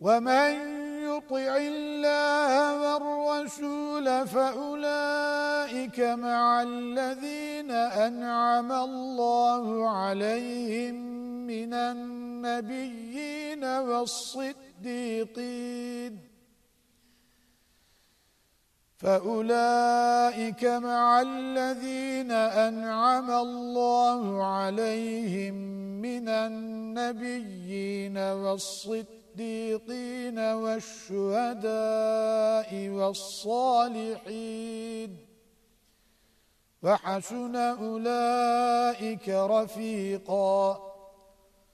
ومن يطع الله والرسول فأولئك مع الذين أنعم الله عليهم من النبيين والصديقين. فأولئك مع الذين أنعم الله عليهم من النبيين والصديقين. والشهداء والصالحين وحسن أولئك رفيقاً